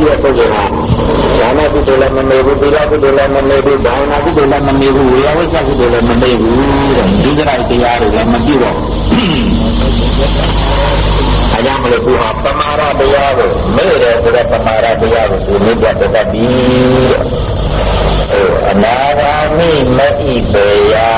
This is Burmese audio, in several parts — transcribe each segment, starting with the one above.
ပြီးတဲ့ပုဂ္ဂိုလ်ဟာဒါနကုသိုလ်လည်းမမေဘူးသီလကုသိုလ်လည်းမမေဘူးဘာဝနာကုသိုလ်လည်းမမေဘူးဝိယဝိချကုသိုလ်လည်းမမေဘူးတဲ့ဒီကြိုက်တရားတွေလည်းမပြုတော့အကြောင်းမလို့သူဟာပမာရတရားကိုမေ့တယ်ဆိုတော့ပမာရတရားကိုသူမြတ်တတ်ပြီးတဲ့ဆိုအနာဂါမိမဣပေယယာ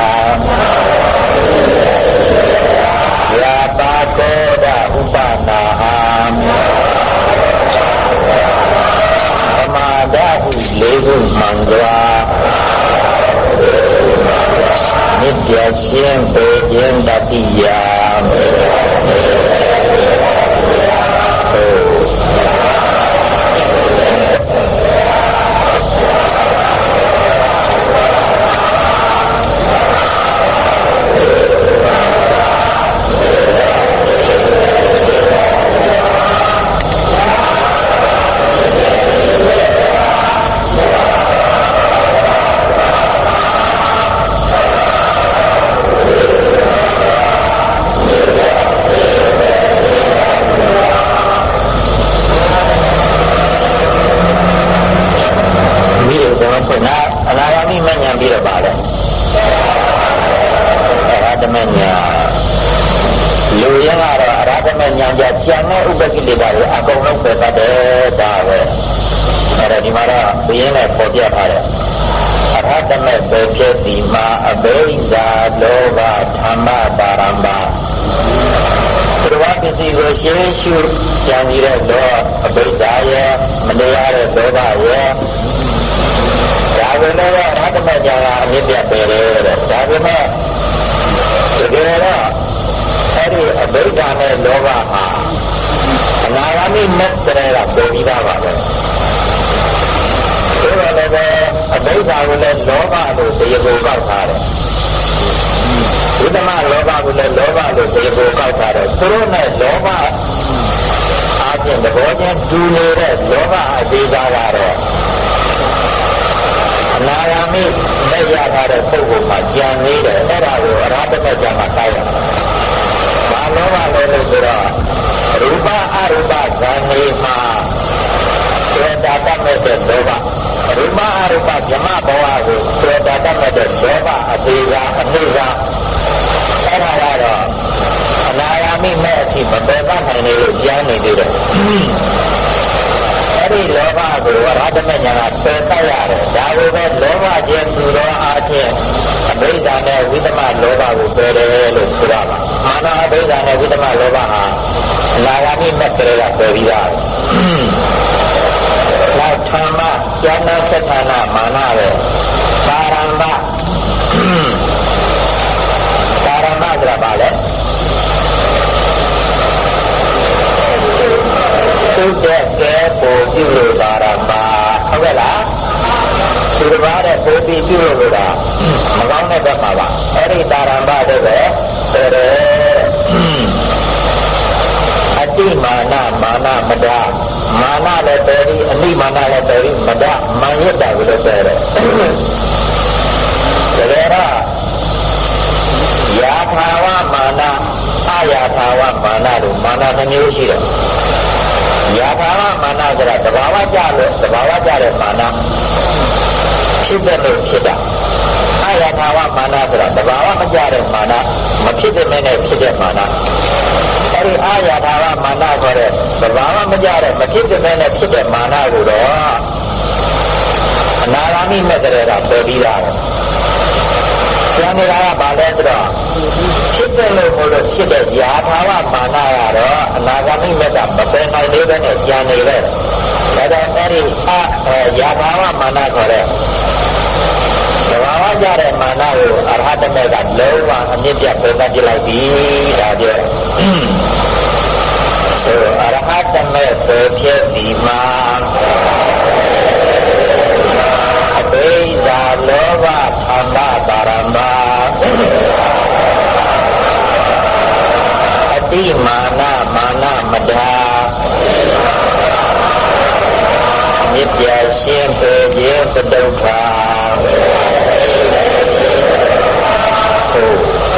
မှန်စွာမြစ်ပြရှင်းပေခြင်းတတိယရှုကြံနေတဲ့လောအဘိဓါရဲ့မနေရတဲ့ဒေါသရဲ့ဒါပဲလည်းအရဟတမညာကအမြင့်ပြတ်ပဲတဲ့ဒါပေမဲ့တကယ်တော့အဲ့ ဒီအဘိဓါနဲ့လောဘဟာအနာဂါမိမတ်တရကပေါ်ပြီးသားပါပဲဒါတော့လည်းအဘိဓါကိုလည်းလောဘလို့တရားကိုကောက်ထားတယ်ဝိသမလောဘကိုလည်းလောဘလို့တရားကိုကောက်ထားတယ်သူတို့နဲ့လောဘအားဖြင့်သဘောချင်းတူနေတဲ့လောဘအသေးစားကတော့အနာဂါမိမဲ့ရထားတဲ့ပုဂ္ဂိုလ်မှာကြံနေတယ်အဲ့ဒါကိုအရဟတမေကြမှာခိုင်းရတယ်။ဘာ လောဘလဲလို့ဆိုတော့ရူပအရူပဇာနေမှာသေတာတတ်မဲ့တဲ့လောဘရူပအရူပဗြဟ္မဘဝကိုသေတာတတ်မဲ့တဲ့လောဘအသေးစားအနှိမ့်စားအဲ့ဒါကတော့အနာဂါမိမဲ့အထိမပယ်ပတ်နိုင်လေလို့ကြားနေသေးတယ်အဲ့ဒီလောဘကိုရဟတမညာကပယ်တတ်ရတယ်ဒါကိုပဲလောဘခြင်းသူတော်အားဖြင့်အဘိဓါနဲ့ဝိသမလောဘကိုပယ်တယ်လို့ဆိုရမှာမာ စ္စာနဲ့ဝိတမလောဘဟာအနာဂါမိမက်ကလေးကပေါ်ပြီးသားနောက်ဌာမကျောင်းသားသက်ဌာနမာနပဲပါရမပါရမဆိုတာပါလေသူတက်ကဲပေါ်ပြုလို့ပါရမဟုတ်ကဲ့လားသူတစ်ပါးတဲ့ပေါ်ပြီးပြုလို့လို့တာမကောင်းတဲ့ဘက်မှာပါအဲ့ဒီပါရမတဲ့ပဲတော်တော် တိမာနမာနမဒမာနလည်းတယ်ဒီအနိမာနလည်းတယ်ဒီမဒမန်ရစ်တာကိုလည်းတယ်တယ်တကယ်တော့ယာထာဝမာနအယာထာဝမာနလို့မာနနှမျိုးရှိတယ်ယာထာဝမာနဆိုတာတဘာဝကြလို့တဘာဝကြတဲ့မာနဖြစ်တဲ့လို့ဖြစ်တာအယာထာဝမာနဆိုတာတဘာဝမကြတဲ့မာန မဖြစ်တဲ့မဲ့နဲ့ဖြစ်တဲ့မာနအဲဒီအာယာထာဝမာနဆိုတဲ့တဘာဝမကြတဲ့မဖြစ်တဲ့မဲ့နဲ့ဖြစ်တဲ့မာနကိုတော့အနာဂါမိမဲ့တဲ့ကပယ်ပြီးသားတယ်ကျန်နေတာကဘာလဲဆိုတော့ဖြစ်တယ်လို့မလို့ဖြစ်တဲ့ယာထာဝမာနကတော့အနာဂမိမက်ကမပယ်နိုင်သေးပဲနဲ့ကျန်နေတယ်ဒါကြောင့်အဲ့ဒီအယာထာဝမာနခေါ်တဲ့သ ဘာဝကြတဲ့မာနကိုအရဟတမေကလုံးဝအမြင့်ပြတ်ပယ်တတ်လိုက်ပြီဒါပြောဆိုအရဟတမေပယ်ဖြစ်ဒီမှာအဘိဓါလောဘသံဃာပါရမအတိမာနမာနမဒါမြစ်ပြရှင်းပေခြင်းစတုခာဆို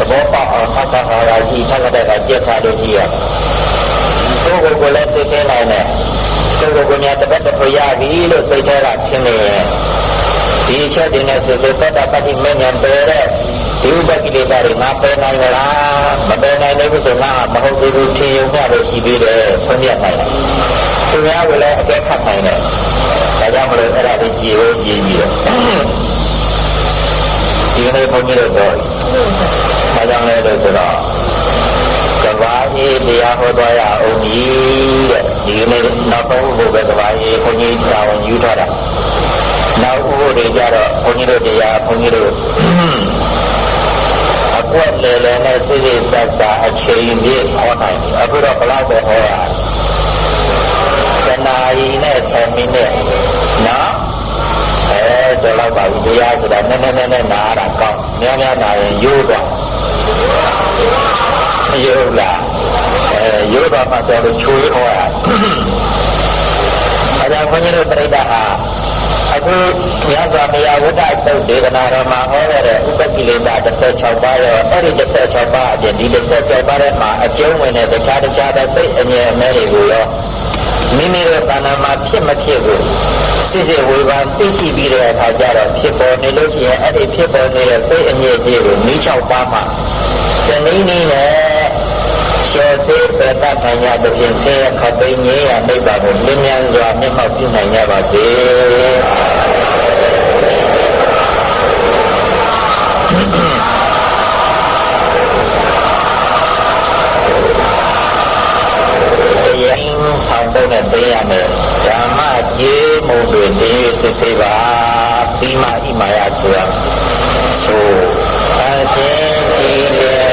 သဘောပေါက်အောင်သက္ကဟာရကြီးသက္ကတကကြက်ထားလို့ရှိရကိုယ်ကိုယ်ကိုလည်းစိတ်ဆင်းနိုင်တယ်ကိုယ်ကိုယ်ကိုညာတပတ်တစ်ခွရပြီလို့စိတ်ထဲကထင်နေရင်ဒီအချက်တွေနဲ့စိတ်စိတ်ပတ်တာပတိမဉ္ဇဉ်ပယ်တဲ့ဒီဥပကိလေသာတွေငါပယ်နိုင်ကြလားမပယ်နိုင်နိုင်ဘူး ဆိုငါမဟုတ်သေးဘူးထင်ရုံနဲ့ပဲရှိသေးတယ်ဆုံးဖြတ်နိုင်တယ်သူများကလည်းအကဲခတ်နိုင်တယ်ဒါကြောင့်မလို့အဲ့ဒါလေးကြည်လို့ကြည်ပြီးတော့ဒီနေ့ဘုန်းကြီးတို့တော့ဘာကြောင့်လဲလို့ဆိုတော့ကဘာအေးတရားဟောသွားရအောင်ကြီးတဲ့ဒီနေ့နောက်ဆုံးဘုရားကဘာအေးဘုန်းကြီးတာဝန်ယူထားတာနောက်ဥပဒေကြတော့ဘုန်းကြီးတို့တရားဘုန်းကြီးတို့အ ကွက်လေလေနဲ့စိစိဆက်ဆက်အချိန်ပြည့်ဟောနိုင်အခုတော့ဘလောက်ပဲဟောရတနာရီနဲ့10မိနစ်နော်အဲတော့လောက်ပါဘူးတရားဆိုတာနည်းနည်းနည်းနည်းနားရတာကောင်းများများနာရင်ရိုးတော့ရိုးလားအဲရိုးတော့မှတော့ချွေးဟောရအဲဒါဘုန်းကြီးတို့ပြိဋ္ဌာဟာ အခုမြတ်စွာဘုရားဝိဒ္ဓသုတ်ဒေသနာတော်မှာဟောရတဲ့ဥပကိလေသာ16ပါးရောအဲ့ဒီ16ပါးအပြင်ဒီ16ပါးထဲမှာအကျုံးဝင်တဲ့တခြားတခြားသောစိတ်အငြင်းအမဲတွေကိုရောမိမိတို့ဘာနာမှာဖြစ်မဖြစ်ကိုစစ်စစ်ဝေဖန်သိရှိပြီးတဲ့အခါကျတော့ဖြစ်ပေါ်နေလို့ရှိရင်အဲ့ဒီဖြစ်ပေါ်နေတဲ့စိတ်အငြင်းကြီးကိုမိ6ပါးမှာတနည်းနည်းနဲ့ ရှောစေပတ္တပညာတဖြင့်ဆင်းရဲခပ်သိငြိရနိဗ္ဗာန်ကိုလင်းမြန်စွာမျက်မှောက်ပြုနိုင်ကြပါစေရင်ဆောင်တော့နဲ့ပေးရမယ်ဓမ္မကြီးမှုတွေတင်းရစစ်စေးပါပြီးမှဣမာယဆိုရဆိုအရှင်ဒီလေ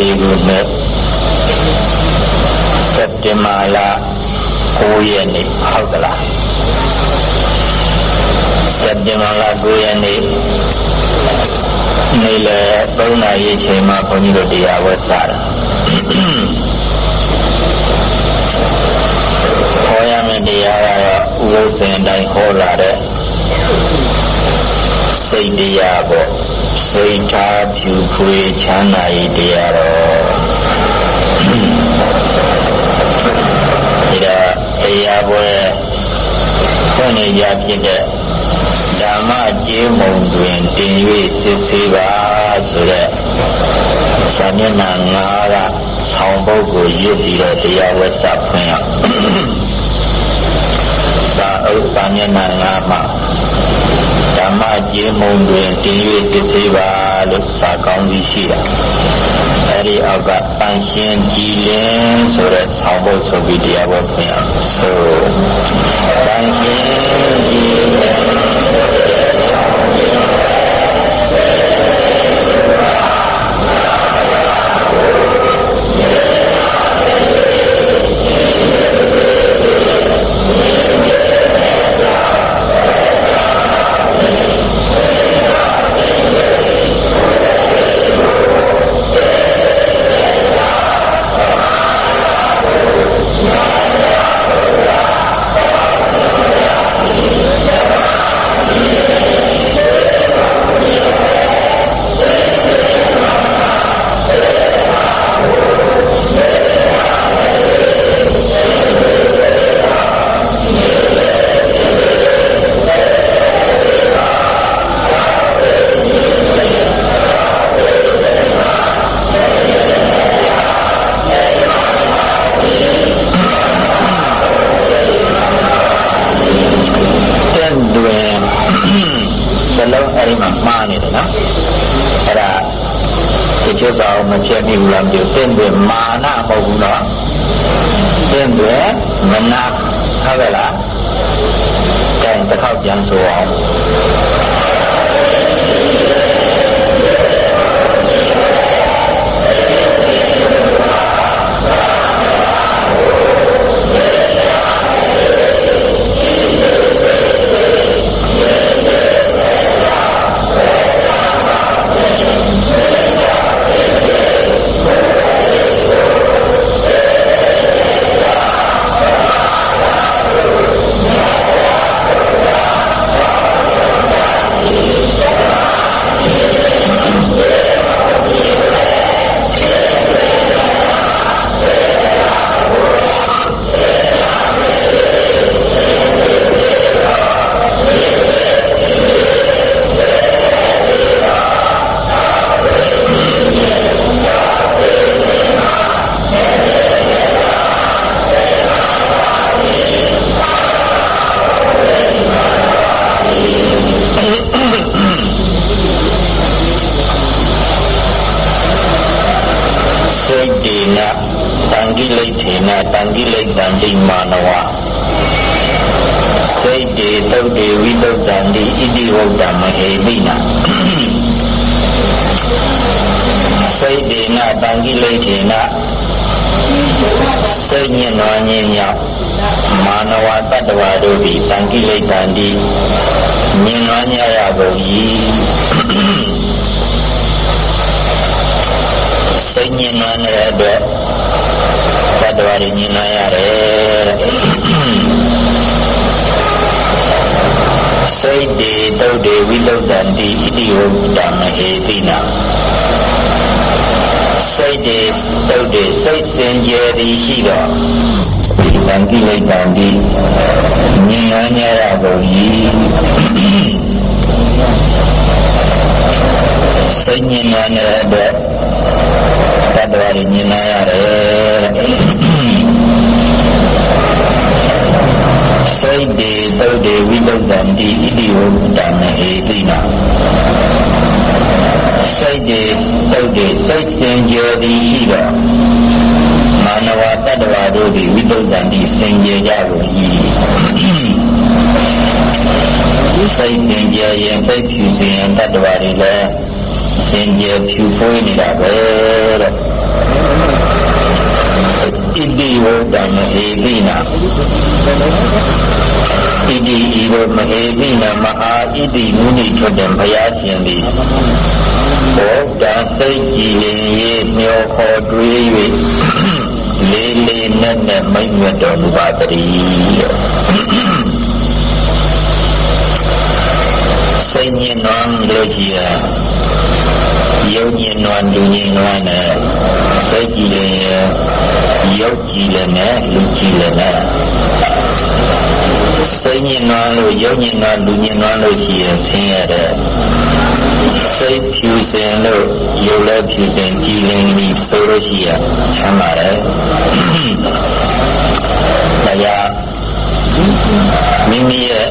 1984ခုနှစ်စက်တင်ဘာလ9ရက်နေ့ဟုတ်ကလားစက်တင်ဘာလ9ရက်နေ့နေ့လယ်3နာရီချိန်မှာဘုန်းကြီးတို့တရားဝဲစားတာမယ့်တရားကတော့ဥပ္ပစဉ်တိုင်းဟောလာတဲ့စိတ်တရားပေါ့ စိတ်ထားဖြူဖွေးချမ်းသာရေးတရားတော့ဒီတော့တရားပွဲဖွင့်နေကြဖြစ်တဲ့ဓမ္မကျေးမုံတွင်တင်၍စစ်ဆေးပါဆိုတဲ့ဆာမျက်နှာ၅ကဆောင်းပုဒ်ကိုရွတ်ပြီးတော့တရားဝဲစဖွင့်ရဥစ္စာမျက်နှာငါးမှာ ဓမ္မကျေမုံတွင်တင်၍စစ်ဆေးပါလို့စာကောင်းကြီးရှိတာအဲဒီအောက်ကတန်ရှင်းကြည်လင်ဆိုတဲ့ဆောင်းဖို့ဆိုပြီးတရားပေါ်ဖွင့်အောင်ဆိုတန်ရှင်းကြည်လင်ံကိလေထေနတံကိလေတံတိမာနဝစိတ်တေတုတ်တေဝိတုတ်တံတိဣတိဝုတ်တမဟေမိနာစိတ်တေနတံကိလေထေနစိတ်ညင်တော်ညင်ရောက်မာနဝတ္တဝါတို့သည်တံကိလေတံတိညင်တော်ညရကုန်၏ ညင်လာတဲ့အတွက်သတ္တဝါတွေညင်လာရတယ်စိတ်တွေတုတ်တွေဝိလုဒ္ဒံတိဣတိဝုဒ္ဓမဟေတိနာစိတ်တွေတုတ်တွေစိတ်စင်ကြယ်သည်ရှိတော့ဒီတန်ကိလေသာတိညင်လာကြရကုန်၏စိတ်ညင်လာတဲ့အတွက် တ္တဝါတွေမြင်လာရတယ်စိတ်တွေတုတ်တွေဝိတုဒ္ဒံတိဣတိဝုဒ္ဒံဟေတိနာစိတ်တွေတုတ်တွေစိတ်စင်ကြယ်သည်ရှိတော့မာနဝတ္တဝါတို့သည်ဝိတုဒ္ဒံတိစင်ကြယ်ကြကုန်၏စိတ်စင်ကြယ်ရင်စိတ်ဖြူစင်ရင်တ္တဝါတွေလည်းစင်ကြယ်ဖြူပွေးနေတာပဲတဲ့ ဣတိဝုဒ္ဓမဟေတိနာဣတိဤဝမဟေတိနာမဟာဣတိမုနိထွတ်တံဘုရားရှင်သည်ဘောဓာစိတ်ကြည်လင်၍မျောခေါ်တွေး၍လေးလေးနက်နက်မိတ်မြတ်တော်မူပါတည်းစိတ်ညစ်နွမ်းလို့ရှိရာ ယုံကြည်နွမ်းလူကြည်နွမ်းနဲ့စိတ်ကြည်လည်းယုတ်ကြည်လည်းနဲ့လူကြည်လည်းနဲ့စိတ်ညင်နွမ်းလို့ယုံညင်နွမ်းလူညင်နွမ်းလို့ရှိရင်ဆင်းရဲတဲ့စိတ်ဖြူစင်လို့ယုတ်လည်းဖြူစင်ကြည်လင်ပြီးဆိုလို့ရှိရင်ချမ်းသာတယ်။ဒါကြောင့်မိမိရဲ့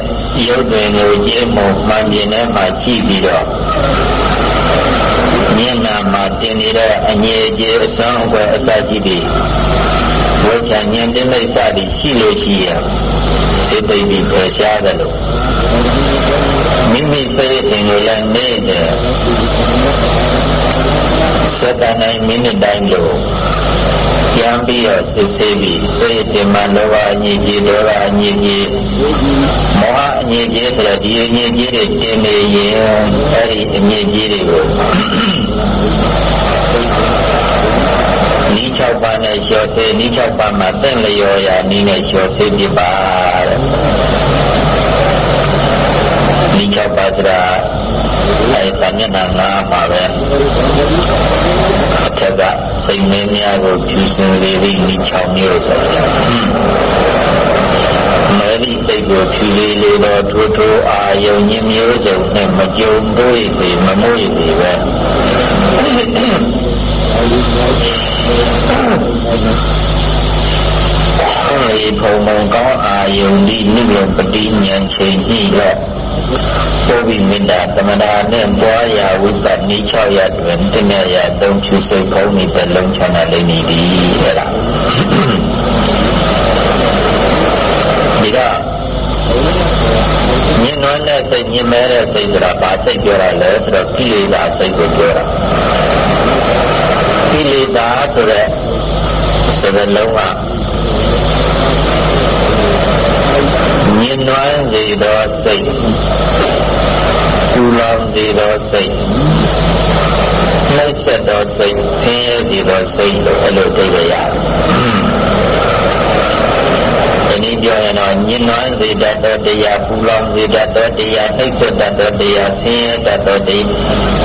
ရုပ်တွင်ကိုကြည့်မှုမှန်မြင်တဲ့မှာကြည့်ပြီးတော့ မျက်နှာမှာတင်နေတဲ့အငြိအကျေအစွမ်းအွယ်အစရှိသည့်ဝိချာဉာဏ်တိမိတ်စသည်ရှိလို့ရှိရစေတိတ်ပြီးပယ်ရှားတယ်လို့မိမိစိတ်ရှင်ကိုလည်းနေတယ်စတန်နိုင်မိနစ်တိုင်းလို့ ပြန်ပြီးတော့ဆစ်ဆေးပြီးစိတ်အစဉ်မှာလောဘအငြိကြီးဒေါသအငြိကြီးမောဟအငြိကြီးဆိုတဲ့ဒီအငြိကြီးတွေတင်နေရင်အဲ့ဒီအငြိကြီးတွေကိုနီး၆ပါးနဲ့လျှော်ဆေးနီး၆ပါးမှာတင့်လျော်ရာနီးနဲ့လျှော်ဆေးပြပါတဲ့နီး၆ပါးဆိုတာ အဲဒီစာမျက်နှာငါးမှာပဲအထက်ကစိတ်မင်းများကိုဖြူစင်စေသည့်ဤ6မျိုးဆိုတာမေဒီစိတ်ကိုဖြူလေးလေးတော့ထိုးထိုးအာယုံညမျိုးစုံနဲ့မကြုံတွေ့စေမမွေ့စေပဲအဲဒီဘုံဘုံကောင်းအာယုံဒီနိဗ္ဗာန်ပတိဉာဏ်ချိန်ဤတော့ ပုဗ္ဗိမေတ္တာသမဏနဲ့ပွားရာဝိပဿနာ6ရပ်တွင်တညရသုံးချူစိတ်ဖုံးနေတဲ့လုံးချမ်းသာလိမ့်မည်ဒီအဲ့ဒါဒီတော့ညင်နွမ်းတဲ့စိတ်ညင်မဲတဲ့စိတ်ဆိုတာဘာစိတ်ပြောရလဲဆိုတော့ကိလေသာစိတ်ကိုပြောတာကိလေသာဆိုတဲ့စကားလုံးက ညင်နွမ်းစေသောစိတ်ပူလောင်စေသောစိတ်နှိမ့်ဆက်သောစိတ်ဆင်းရဲစေသောစိတ်လို့အဲ့လိုသိရရတယ်နည်းပြောရင်တော့ညင်နွမ်းစေတတ်သောတရားပူလောင်စေတတ်သောတရားနှိမ့်ဆက်တတ်သောတရားဆင်းရဲတတ်သောတရား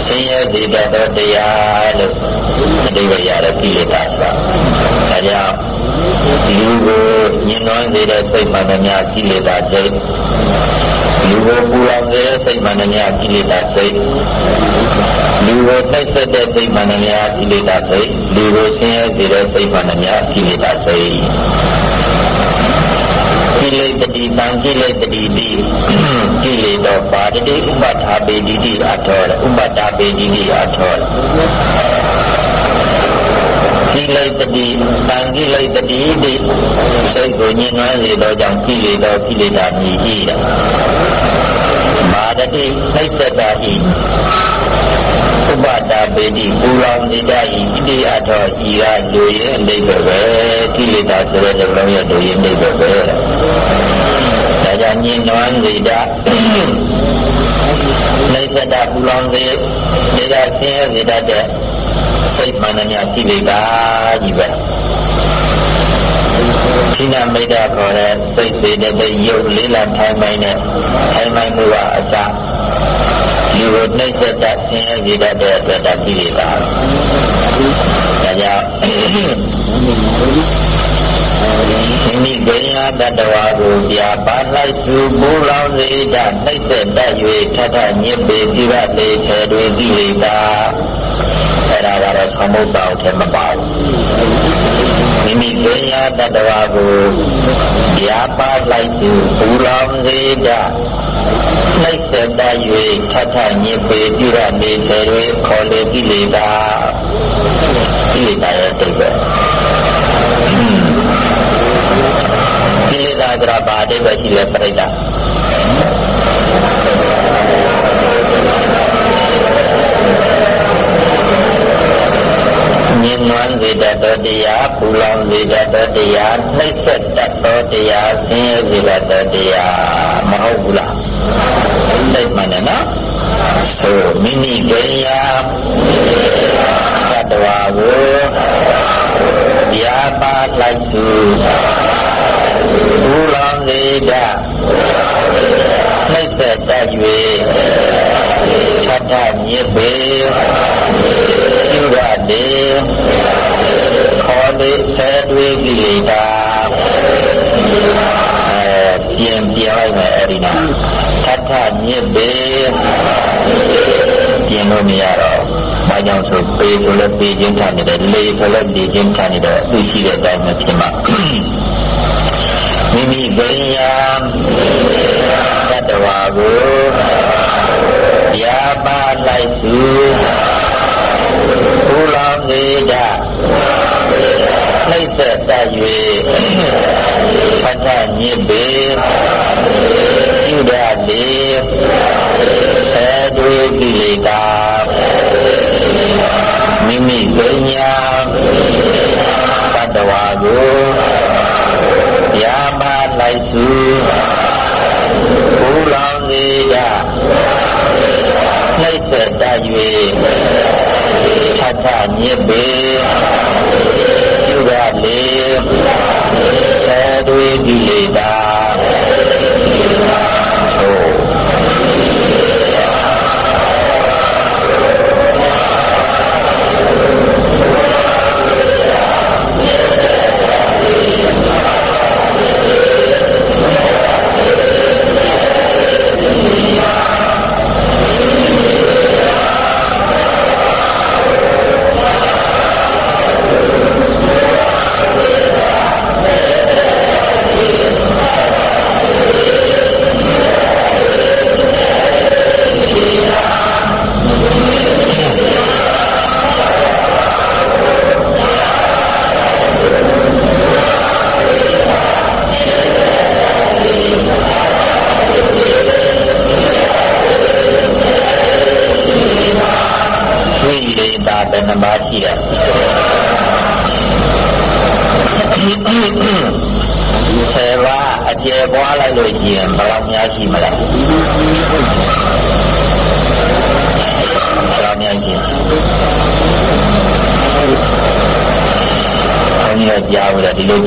ဆင်းရဲစေတတ်သောတရားလို့အတိပ္ပယ်ရတဲ့ကိလေသာဆိုတာဒါကြောင့် လူကိုညင်နွမ်းစေတဲ့စိတ်မှန်သမျှကိလေသာစိတ်လူကိုပူလောင်စေတဲ့စိတ်မှန်သမျှကိလေသာစိတ်လူကိုနှိမ့်ဆက်တဲ့စိတ်မှန်သမျှကိလေသာစိတ်လူကိုဆင်းရဲစေတဲ့စိတ်မှန်သမျှကိလေသာစိတ်ကိလေတတိတံကိလေတတိတိကိလေတော့ပါတိဥပထာပေတိတိအထောဥပတာပေတိတိအထော ကိလေတတိတံကိလေတတိတိစိတ်ကိုညှင်းနှွမ်းစေသောကြောင့်ကိလေတော့ကိလေသာမြည်၏မာတတိနှိစ္စတာဤဥပတာပေတိပူလောင်နေတတ်ဤဣတိအထောဤကလူရဲ့အိဗယ်ပဲကိလေသာဆိုတဲ့လုံးရဲ့လူရဲ့အိဗယ်ပဲဒါကြောင့်ညင်နွမ်းစေတနေသတာပူလောင်စေနေတာဆင်းရဲစေတတ်တဲ့ စိတ်မှန်တဲ့ကိလေသာကြီးပဲခိနမိတ်တာခေါ်တဲ့စိတ်စေတဲ့ရုပ်လေးလာထိုင်မိုင်းနဲ့ထိုင်မိုင်းမှုကအစဒီကိုနှိမ့်ဆက်တတ်ဆင်းရဲစေတတ်တဲ့အတွက်တတိလေးပါဒါကြောင့်မိမိဂိညာတတဝါကိုပြပါလိုက်စုပူလောင်စေတတ်နှိမ့်ဆက်တတ်၍ထထညစ်ပေပြရလေဆယ်တွေကိလေသာ အဲ့ဒါကတော့သမုစ္စာအထက်မပါဘူးမိမိဂိညာတတဝါကိုပြပါလိုက်စုပူလောင်စေတတ်နှိမ့်ဆက်တတ်၍ထထညစ်ပေပြရလေဆယ်တွေခေါ်လေကိလေသာကိလေသာရဲ့တိတ်ပဲကိလေသာကြပါအတိတ်ပဲရှိလဲပြိတ္တာ မြင်နွမ်းစေတတ်သောတရားပူလောင်စေတတ်သောတရားနှိမ့်ဆက်တတ်သောတရားဆင်းရဲစေတတ်သောတရားမဟုတ်ဘူးလားစိတ်မှန်တယ်နော်ဆိုမိမိကရိယာတတဝါကိုတရားပါလိုက်စုဘူလောင်လေတနှိမ့်ဆက်တတ်၍သတ္တမြစ်ပေ ပြုရတေခေါ်လေဆဲတွေးကိလေသာအဲပြင်ပြလိုက်မယ်အဲ့ဒီနာသတ္တမြစ်ပေပြင်လို့မရတော့ဘာကြောင့်ဆိုပေဆိုလဲပေခြင်းခံနေတယ်လေဆိုလဲလေခြင်းခံနေတယ်သူရှိတဲ့အတိုင်းမဖြစ်မှာမိမိပရိယာတတဝါကိုရာပါလိုက်စု ဘုလောင်နေကြနှိမ့်ဆက်တတ်၍ဖတ်တညစ်ပေပြုဒလေဆယ်တွေကိလေသာမိမိပညာတတဝါကိုရာပါလိုက်စုဘုလောင်နေကြနှိမ့်ဆက်တတ်၍ ထထညစ်ပေပြုရလေဆယ်တွေကိလေသာသို့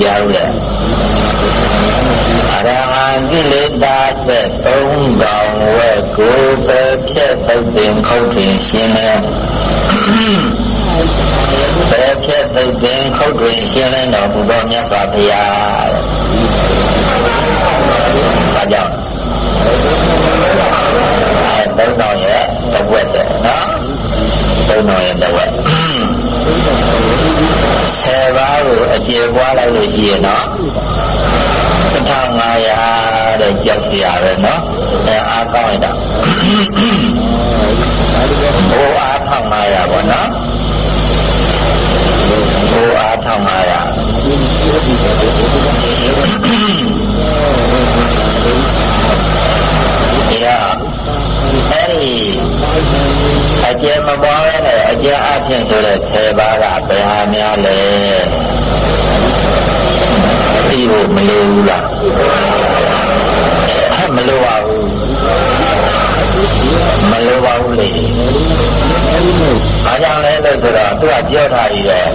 ကြားဘူးလေ ကျယ်မပွားပဲနဲ့အကျယ်အဖြစ်ဆိုတဲ့10ပါးကဘယ်ဟာများလဲသိဖို့မလိုဘူးလားမလိုပါဘူး မလိုပါဘူးလေအားကြောင့်လဲလို့ဆိုတော့သူကပြောထားရည်ရဲ့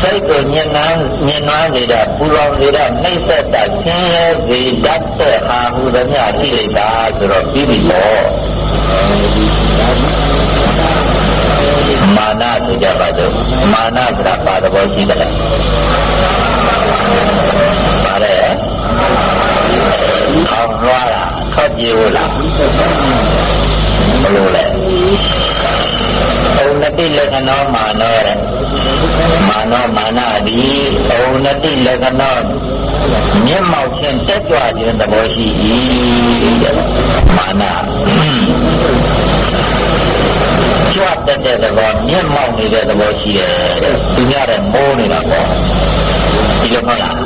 စိတ်ကိုညှဉ်းနှမ်းညှဉ်းနှမ်းနေတာပူလောင်နေတာနှိမ့်ဆက်တာဆင်းရဲစေတတ်တဲ့အာဟုသမျှရှိလိုက်တာဆိုတော့ပြီးပြီပေါ့မာနဆိုကြပါစို့မာနဆိုတာပါသဘောရှိတယ်ပါတယ်ခေါင်းရွားတာ ထွက်ပြေးလို့လားဘလို့လဲဩနတိလက္ခဏောမာနောတဲ့မာနောမာနဒီဩနတိလက္ခဏောမျက်မှောက်ခြင်းတက်ကြွခြင်းသဘောရှိ၏တဲ့မာနကြွတက်တဲ့သဘောမျက်မှောက်နေတဲ့သဘောရှိတယ်တဲ့သူများတဲ့မိုးနေတာပေါ့ဒီလိုမဟုတ်လား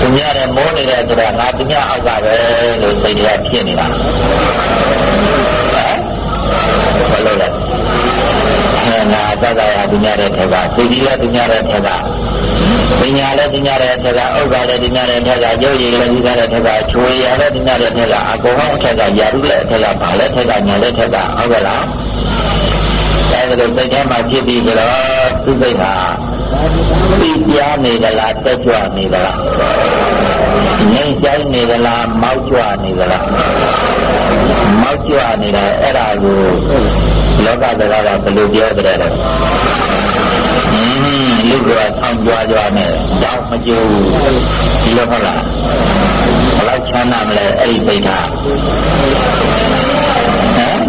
သူများတဲ့မိုးနေတဲ့ဆိုတာငါသူများအောက်ကပဲလို့စိတ်ထဲဖြစ်နေတာဟမ်ဘယ်လိုလဲငါသတ္တရာသူများတဲ့ထက်ကသူကြီးလည်းသူများတဲ့ထက်ကပညာလည်းသူများတဲ့ထက်ကဥစ္စာလည်းသူများတဲ့ထက်ကရုပ်ရည်လည်းသူများတဲ့ထက်ကချွေရလည်းသူများတဲ့ထက်ကအကုန်လုံးထက်ကယာရုလည်းထက်ကဘာလည်းထက်ကညာလည်းထက်ကဟုတ်ကဲ့လားအဲဒါလိုစိတ်ထဲမှာဖြစ်ပြီးကြတော့သူစိတ်ဟာ ပြီးပြားနေသလားတက်ကြွနေသလားငိမ့်ဆိုင်နေသလားမောက်ကြွနေသလားမောက်ကြွနေတာအဲ့ဒါကိုလောကစကားကဘယ်လိုပြောကြတယ်လဲလူကဆောင်းကြွားကြွားနဲ့ကြောက်မကြဘူးဒီလိုဟုတ်လားဘယ်လောက်ချမ်းသာမလဲအဲ့ဒီစိတ်ထားဟမ်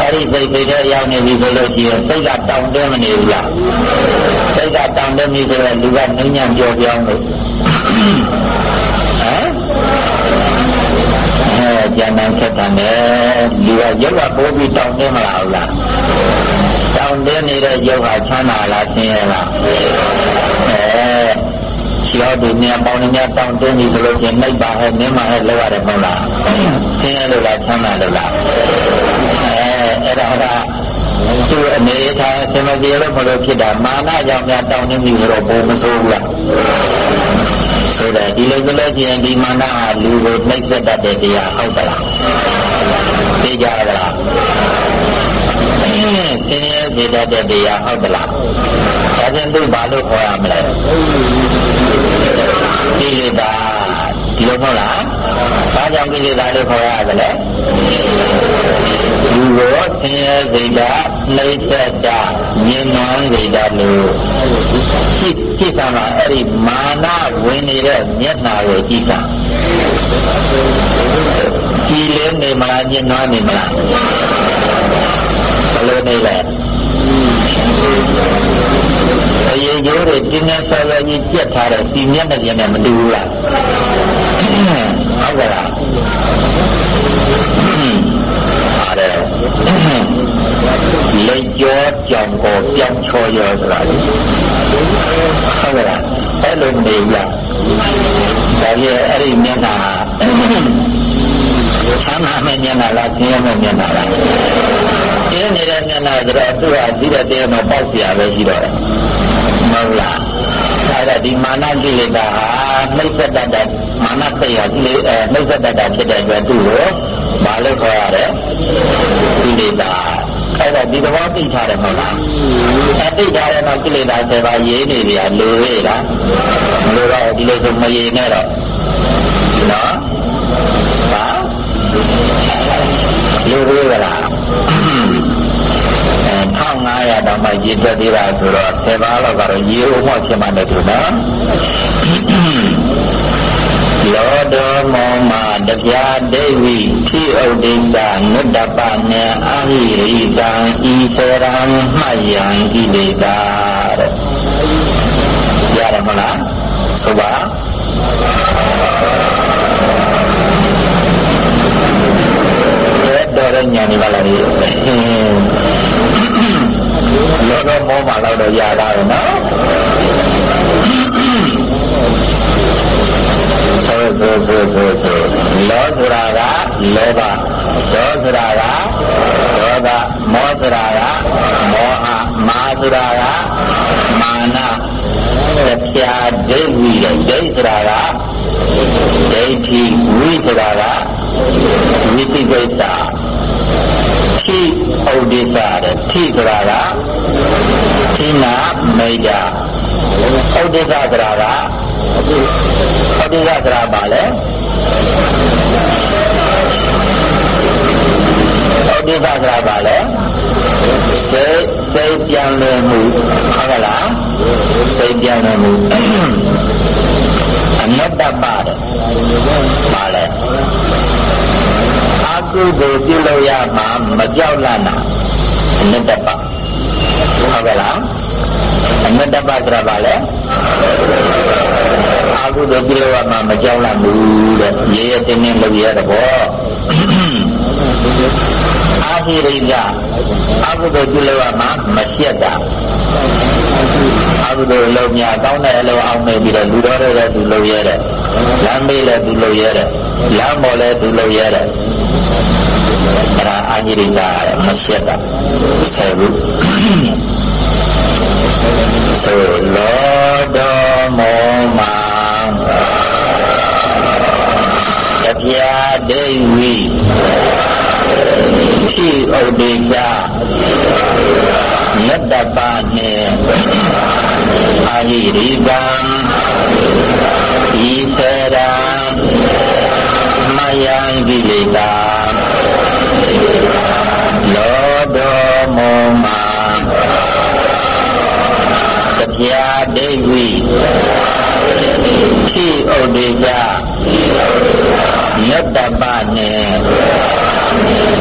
အဲ့ဒီစိတ်စိတ်ထဲရောက်နေပြီဆိုလို့ရှိရင်စိတ်ကတောင်းတင်းမနေဘူးလားစိတ် ကတောင်းတင်းပြီဆိုတော့လူကနှိမ့်ညံ့ကြော်ပြောင်းလို့ဟမ်အဲကျန်တဲ့ခက်တယ်လူကရုပ်ကပိုးပြီးတောင်းတင်းမလားဟုတ်လားတောင်းတင်းနေတဲ့ရုပ်ဟာချမ်းသာလားဆင်းရဲလားအဲရှိတော့ဒီနေရာပေါင်းနေများတောင်းတင်းပြီဆိုလို့ရှိရင်နှိပ်ပါဟဲ့နင်းပါဟဲ့လောက်ရတယ်မဟုတ်လားဆင်းရဲလို့လားချမ်းသာလို့လားအဲအဲ့ဒါက သူ့အနေထားဆင်မပြေလို့မလို့ဖြစ်တာမာနကြောင့်များတောင်းနေပြီဆိုတော့ဘုံမဆိုးဘူးလားဆိုတော့ဒီလိုဆိုလို့ရှိရင်ဒီမာနဟာလူကိုနှိပ်စက်တတ်တဲ့တရားဟုတ်ပါလားသိကြပါလားဆင်းရဲစေတတ်တဲ့တရားဟုတ်ပါလားဒါပြန်သူ့ဘာလို့ခေါ်ရမလဲကိလေသာဒီလိုမဟုတ်လား ဘာကြောင့်ကိလေသာလို့ခေါ်ရတယ်လဲလူရောဆင်းရဲစေတာနှိမ့်ဆက်တာမြင်နွမ်းစေတာလို့ကြည့်ကြည့်စမ်းပါအဲ့ဒီမာနဝင်နေတဲ့မျက်နှာကိုကြည့်စမ်းကြည်လဲနေမလားမြင်နွမ်းနေမလားဘယ်လိုနေလဲအရင်ကျိုးတွေတင်းနေဆော်ရကြီးကြက်ထားတဲ့စီမျက်နှာပြင်နဲ့မတူဘူးလား ဟုတ်ကဲ့လားအဲ့လေကြောကြောင်ကိုကြောင်ချောရဆိုတာလေဟုတ်ကဲ့လားအဲ့လိုနေရဒါရဲ့အဲ့ဒီမျက်နှာချမ်းသာမဲ့မျက်နှာလားကျင်းမဲ့မျက်နှာလားကျင်းနေတဲ့မျက်နှာဆိုတော့သူ့ဟာဒီတဲ့တဲ့မှာပေါက်ပြရပဲရှိတော့တယ်မဟုတ်လား အဲ့ဒါဒီမာနကိလေသာဟာနှိစ္စတတ်တဲ့မာနစိတ်ဟာကိလေအဲနှိစ္စတတ်တာဖြစ်တဲ့အတွက်သူ့ကိုမလို့ခေါ်ရတယ်ကိလေသာအဲ့ဒါဒီသဘောသိထားတယ်မဟုတ်လားအသိထားတဲ့မှာကိလေသာ7ပါးရေးနေပြီလူရည်လားလူတော့ဒီလိုဆိုမရေးနဲ့တော့နော်ဟာလူရည်ကလားအဲ1500 တောင်မှရေးသွက်သေးတာဆိုတော့7ပါးလောက်ကတော့ရေးဦးမှဖြစ်မှနေတူနော်လောတောမောမတပြာဒိဝိထိဥဒိစ္စနုတ္တပနေအာဟိရိတံဤစရံမှတ်ယံကိလေသာတဲ့ရတယ်မလားဆိုပါတော်ရညာနေပါလား လောကမောမှာတော့ရတာပဲနော်ဆိုဆိုဆိုဆိုဆိုလောဆိုတာကလောဘဒေါဆိုတာကဒေါသမောဆိုတာကမောဟမာဆိုတာကမာနတဖြာဒိဋ္ဌိတဲ့ဒိဋ္ဌဆိုတာကဒိဋ္ဌိဝိဆိုတာကဝိသိကိစ္စထိ ဥဒိစ္စတဲ့ထိဆိုတာကသီနာမိတ်တာဥဒိစ္စဆိုတာကဥဒိစ္စဆိုတာပါလေဥဒိစ္စဆိုတာပါလေစိတ်စိတ်ပြန်လည်မှုဟုတ်ကလားစိတ်ပြန်လည်မှုအနတ္တပါတဲ့ပါလေအ ကုသိုလ်ပြုလို့ရမှာမကြောက်လန့်တာအနတ္တပါဟုတ်ကလားအနတ္တပါဆိုတာပါလေအကုသိုလ်ပြုလို့ရမှာမကြောက်လန့်ဘူးတဲ့ရေရတင်းတင်းလုပ်ရတဲ့ဘောအာဟိရိကအကုသိုလ်ပြုလို့ရမှာမရှက်တာအကုသိုလ်လုံးများကောင်းတဲ့အလုပ်အောင်နေပြီးတော့လူတော်တွေလည်းသူလုပ်ရတဲ့လမ်းမေးလည်းသူလုပ်ရတဲ့လမ်းပေါ်လည်းသူလုပ်ရတဲ့ အဲ့ဒါအာဟိရိကမရှက်တာဆယ်ဘူးဆိုလောတော်မောမာတပြာဒိဝိခိဥဒိစ္စနတ္တပါနေအာဟိရိကံဤစရာမ ယံကိလေသာလောတော်မောမာတပြာဒိဝိခိဥဒိစ္စနတ္တပနေ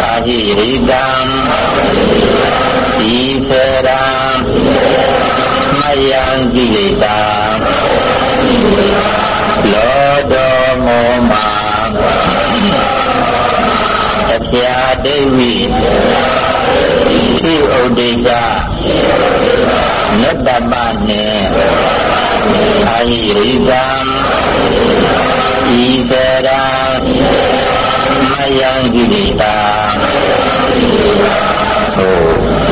အာဟိရိတံဤစရာမယံကိလေသာလောတော်မောမာ အဖျားဒိဝိထိဥဒေသမြတ်တမနေအာယိရိတံဤစရာမယံကိလေသာဆို